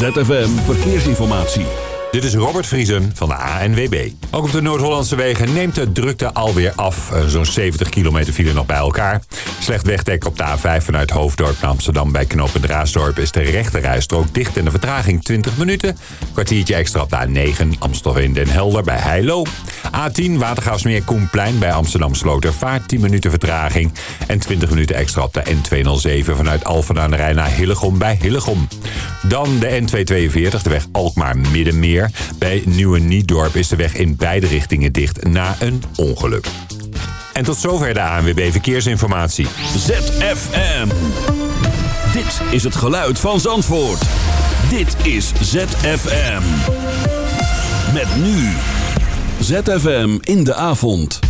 ZFM Verkeersinformatie. Dit is Robert Vriesen van de ANWB. Ook op de Noord-Hollandse wegen neemt de drukte alweer af. Eh, Zo'n 70 kilometer file nog bij elkaar. Slecht wegdek op de A5 vanuit Hoofddorp naar Amsterdam bij knooppunt Raasdorp... is de rechte rijstrook dicht en de vertraging 20 minuten. Kwartiertje extra op de A9 Amstelveen Den Helder bij Heilo. A10 Watergaasmeer Koenplein bij Amsterdam Slotervaart 10 minuten vertraging. En 20 minuten extra op de N207 vanuit Alphen aan de Rijn naar Hillegom bij Hillegom. Dan de N242, de weg Alkmaar-Middenmeer. Bij Nieuwe Niedorp is de weg in beide richtingen dicht na een ongeluk. En tot zover de ANWB Verkeersinformatie. ZFM. Dit is het geluid van Zandvoort. Dit is ZFM. Met nu. ZFM in de avond.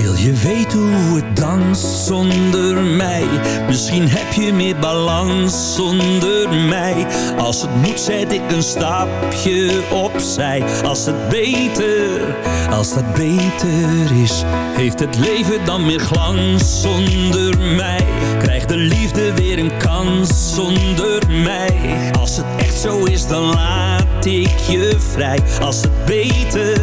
Wil je weten hoe het danst zonder mij? Misschien heb je meer balans zonder mij. Als het moet zet ik een stapje opzij. Als het beter, als dat beter is. Heeft het leven dan meer glans zonder mij? Krijgt de liefde weer een kans zonder mij? Als het echt zo is dan laat ik je vrij. Als het beter,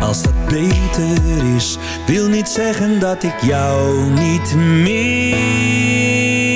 als dat beter is. Wil niet zeggen dat ik jou niet mis.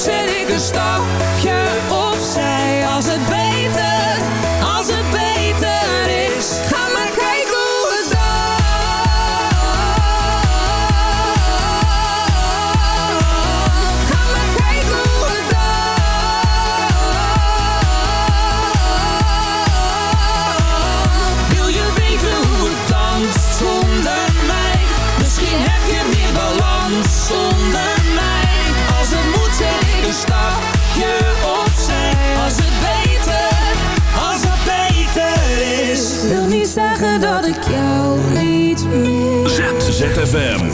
zet ik een stapje ZFM.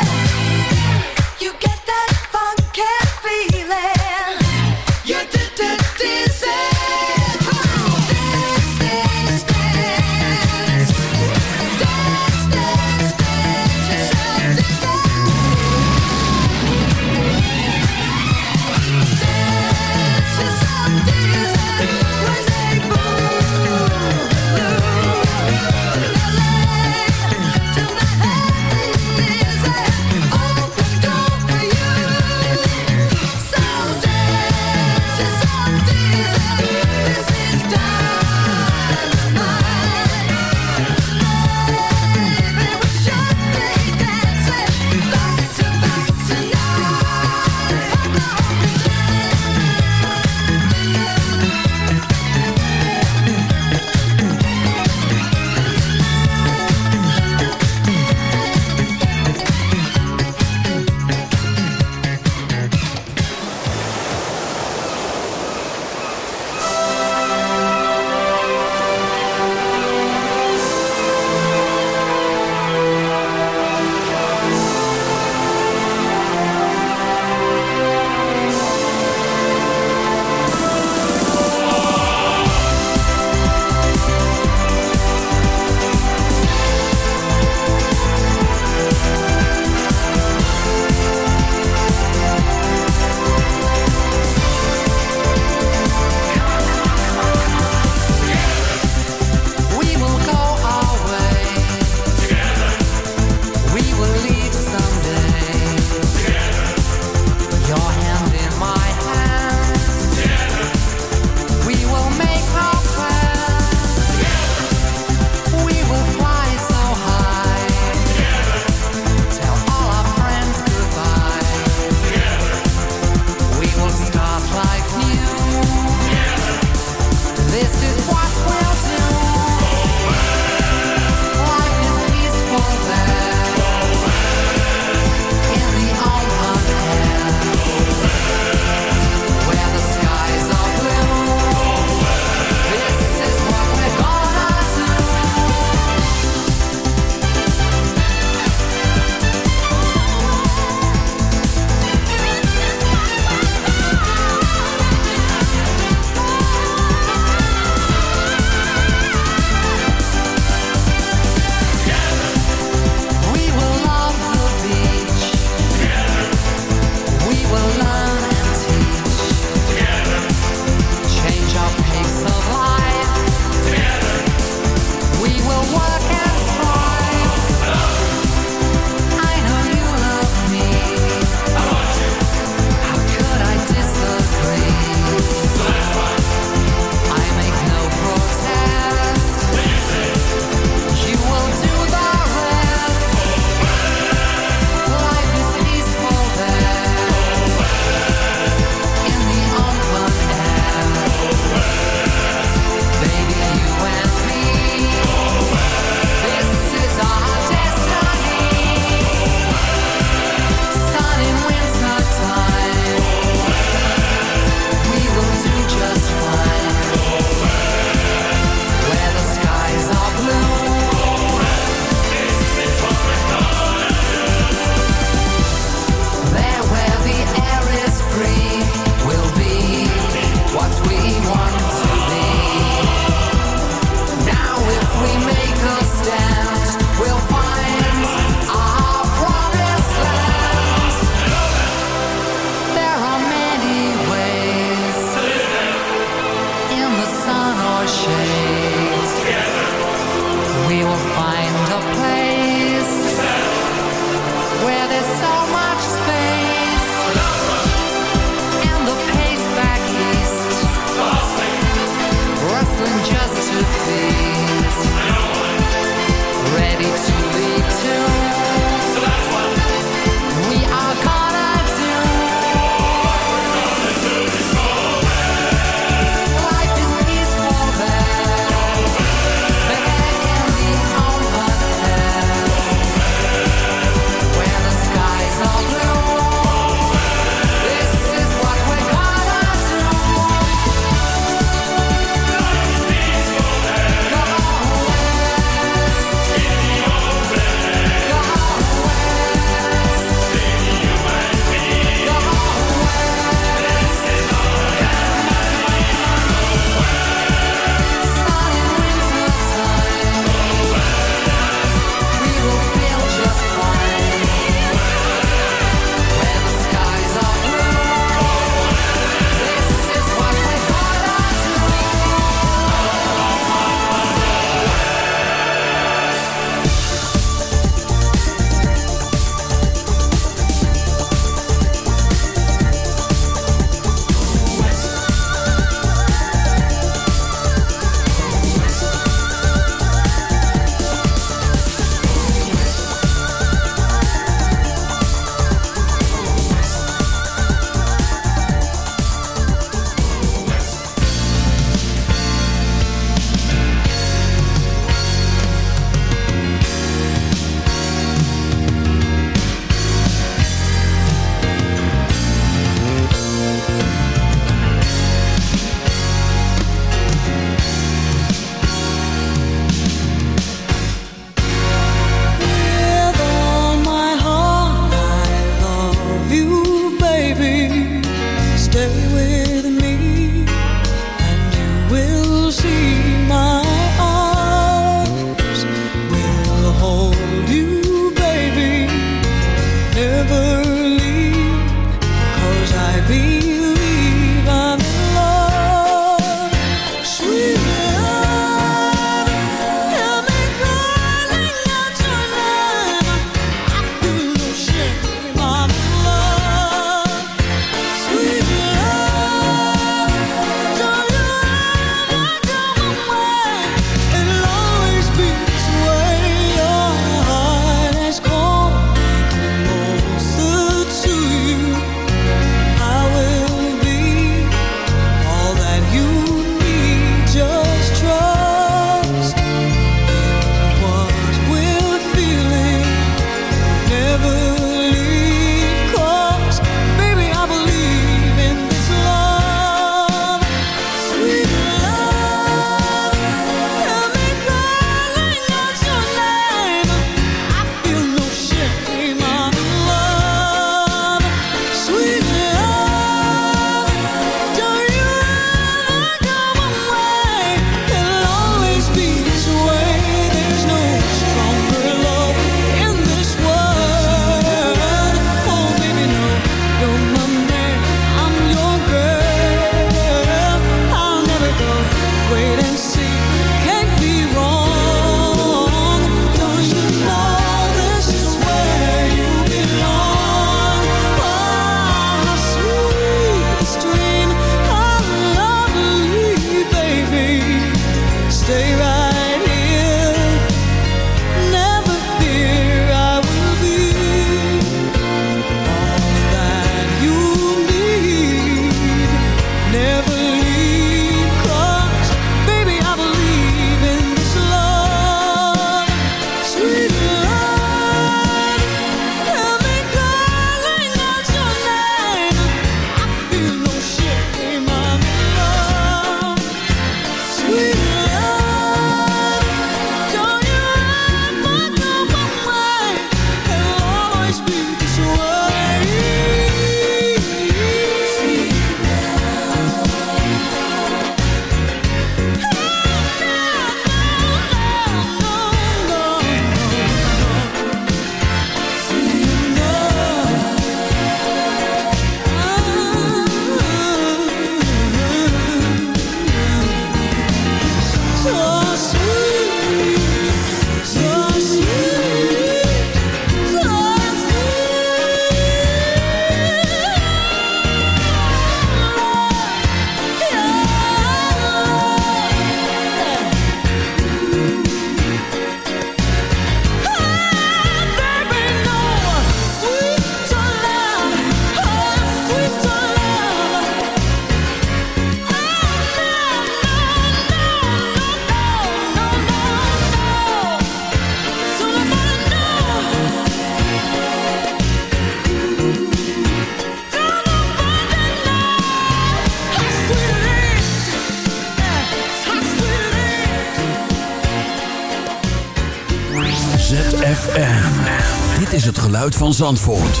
Van Zandvoort.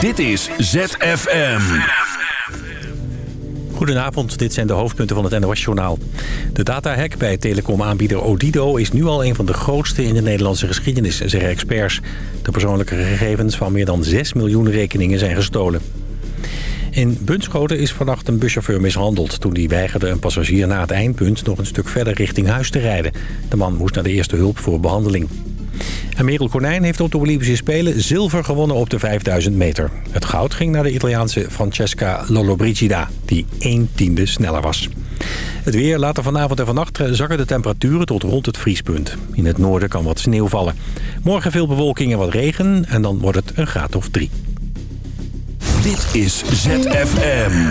Dit is ZFM. Goedenavond, dit zijn de hoofdpunten van het NOS-journaal. De datahack bij telecomaanbieder Odido is nu al een van de grootste in de Nederlandse geschiedenis, zeggen experts. De persoonlijke gegevens van meer dan 6 miljoen rekeningen zijn gestolen. In Bunschoten is vannacht een buschauffeur mishandeld... toen hij weigerde een passagier na het eindpunt nog een stuk verder richting huis te rijden. De man moest naar de eerste hulp voor behandeling. En Merel Konijn heeft op de Olympische Spelen zilver gewonnen op de 5000 meter. Het goud ging naar de Italiaanse Francesca Lollobrigida, die 1 tiende sneller was. Het weer later vanavond en vannacht zakken de temperaturen tot rond het vriespunt. In het noorden kan wat sneeuw vallen. Morgen veel bewolking en wat regen en dan wordt het een graad of drie. Dit is ZFM.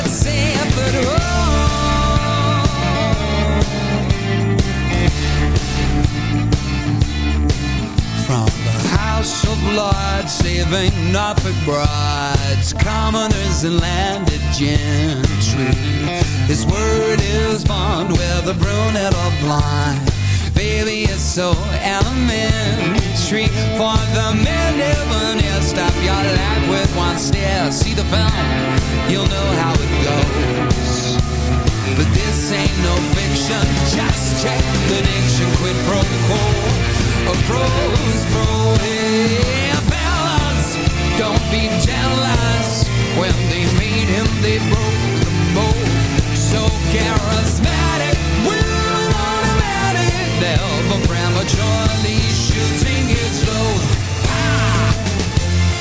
Saving Norfolk brides Commoners and landed gentry. His word is bond Whether brunette or blind Baby, it's so elementary. For the near Stop your life with one stare. See the film, you'll know how it goes. But this ain't no fiction. Just check the diction Quid pro quo. A pro's pro Hey, fellas Don't be jealous. When they made him They broke the mold. So charismatic Adele, but prematurely shooting its load. Ah!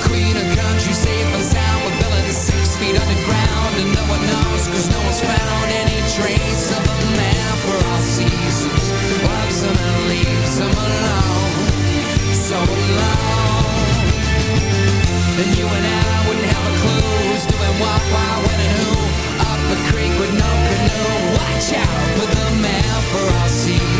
Queen of country, safe and sound, with Bella to six feet underground, and no one knows, cause no one's found any trace of a man for all seasons. Walks him and leave him alone, so alone. And you and I wouldn't have a clue who's doing what, why, when, and who. Up a creek with no canoe, watch out for the man for all seasons.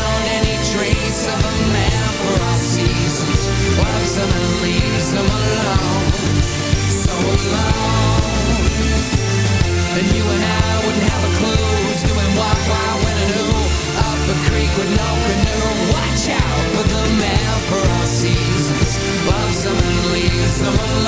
Wives them and leaves them alone So alone And you and I wouldn't have a clue Who's doing what, why, when and who Up a creek with no canoe Watch out for the man for all seasons. Loves them and leaves them alone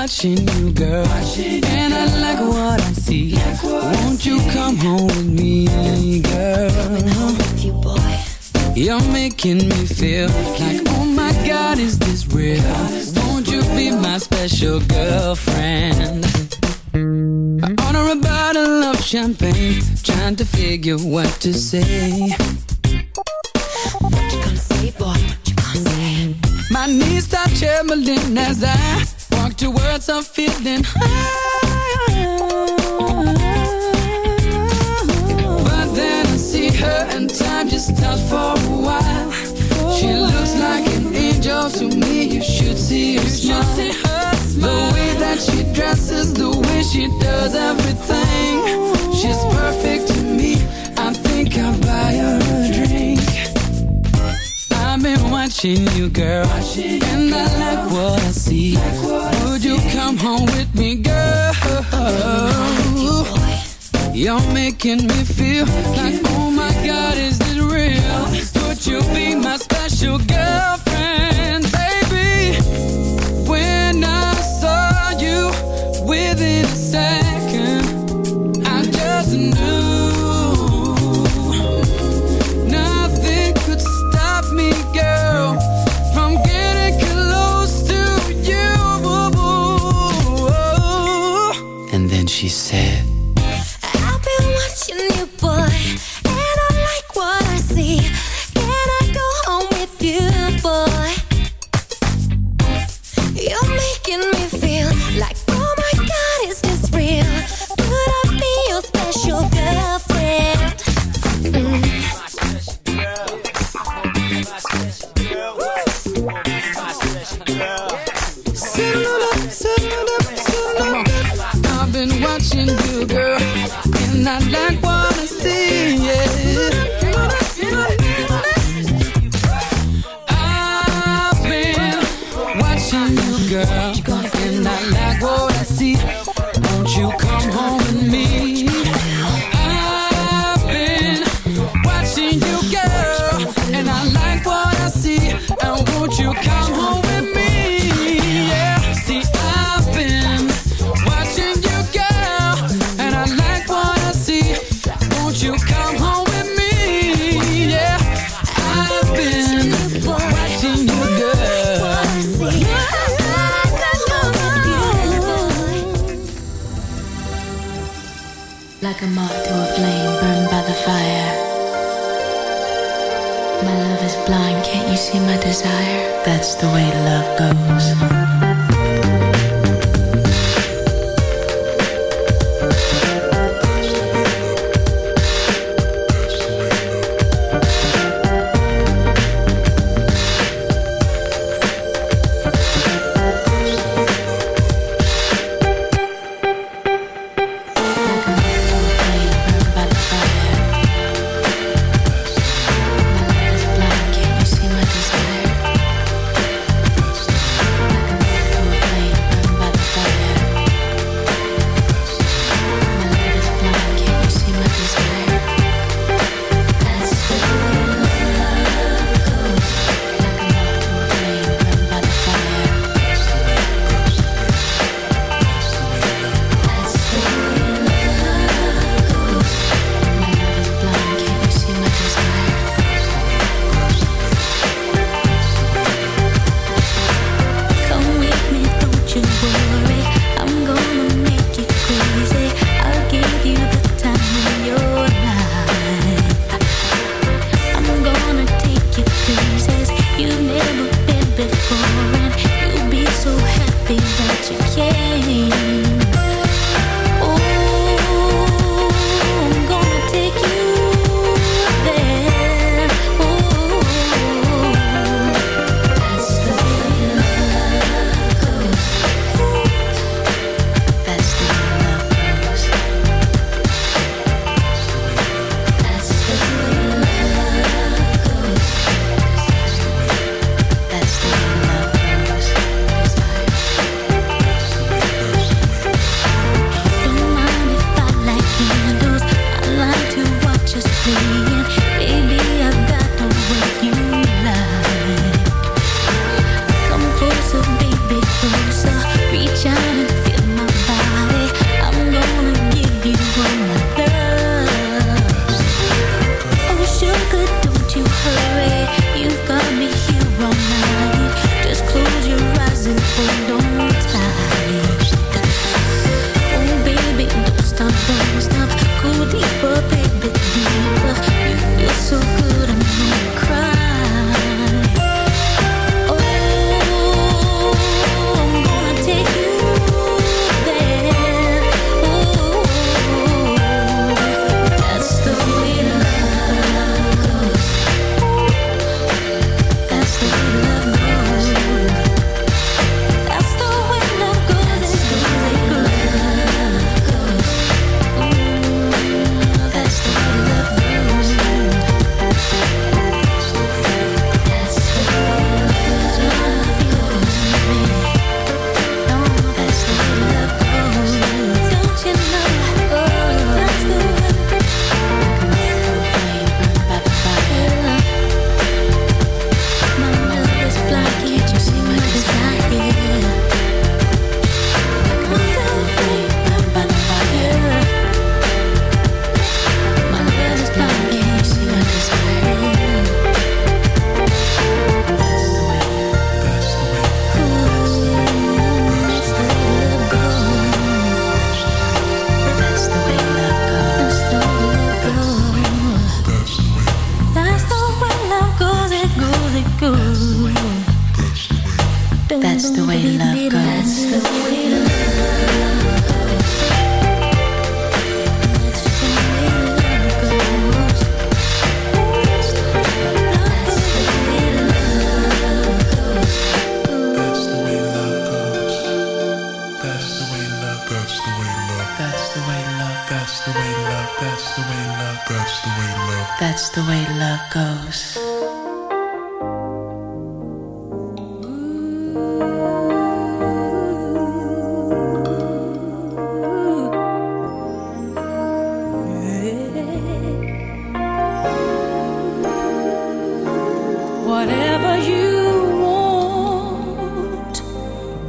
watching you, girl, and I like what I see. Like what Won't you come home with me, girl? Coming home with you, boy. You're making me feel like, oh my God, is this real? Won't you be my special girlfriend? I order a bottle of champagne, trying to figure what to say. What you gonna say, boy? What you gonna say? My knees start trembling as I walk towards a feeling high. But then I see her and time just stops for a while. She looks like an angel to me. You should see her smile. The way that she dresses, the way she does everything. She's perfect watching you, girl, and I like what I see. Like what Would you come home with me, girl? You're making me feel like, oh my God, is this real? Would you be my special girlfriend, baby? When I saw you within a second,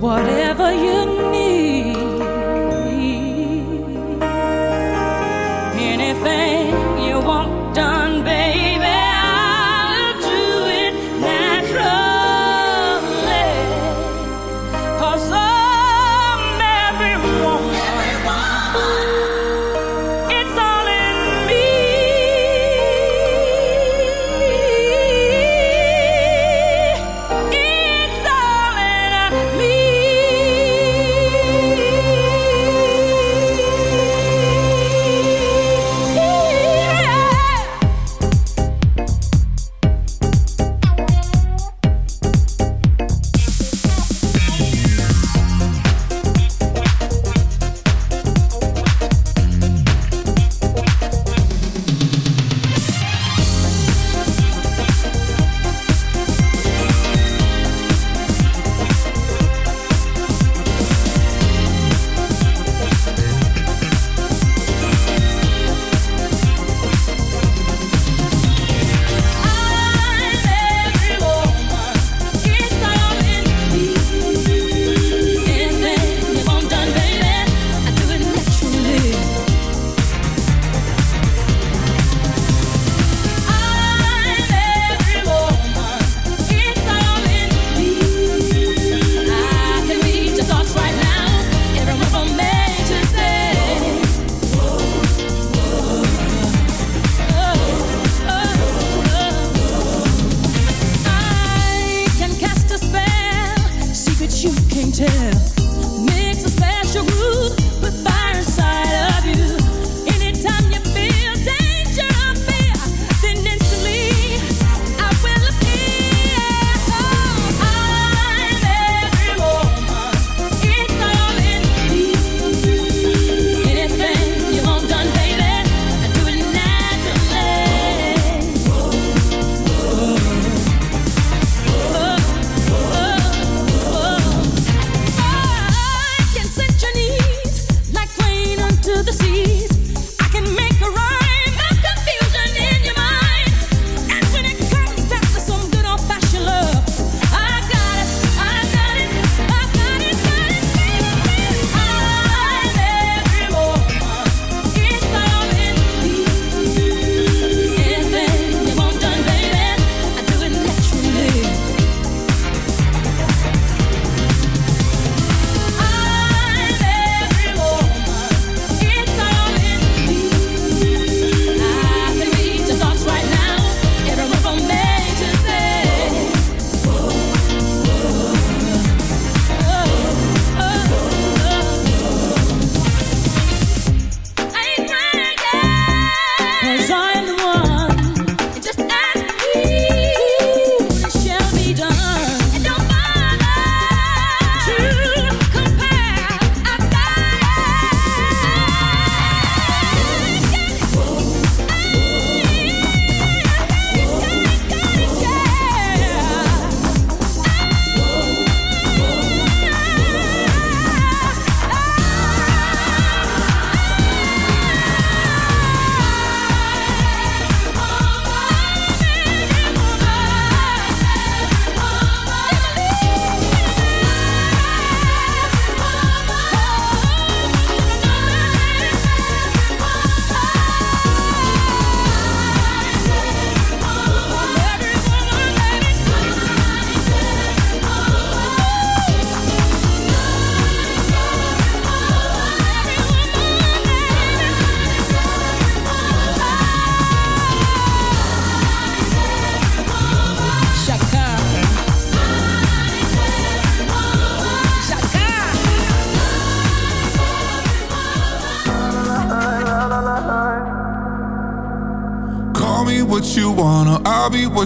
whatever you need,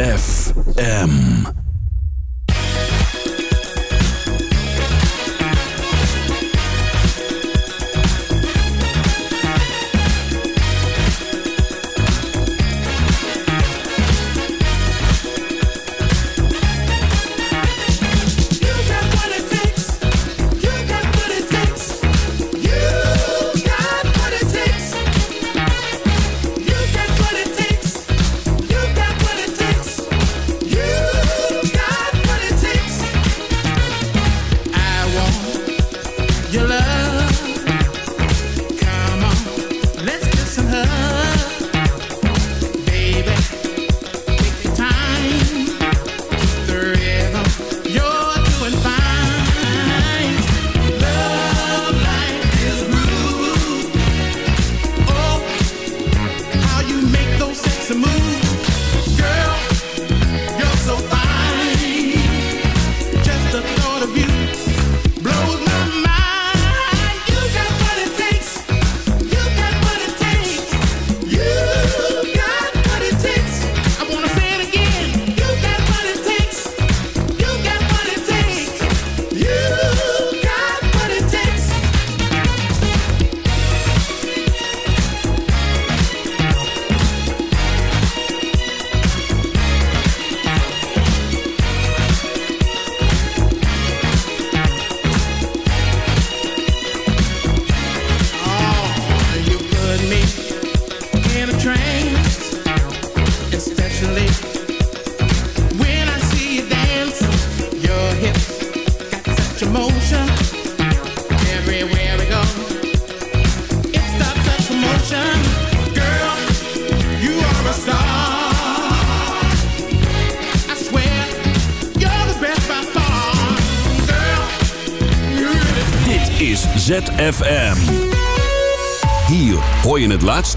FM.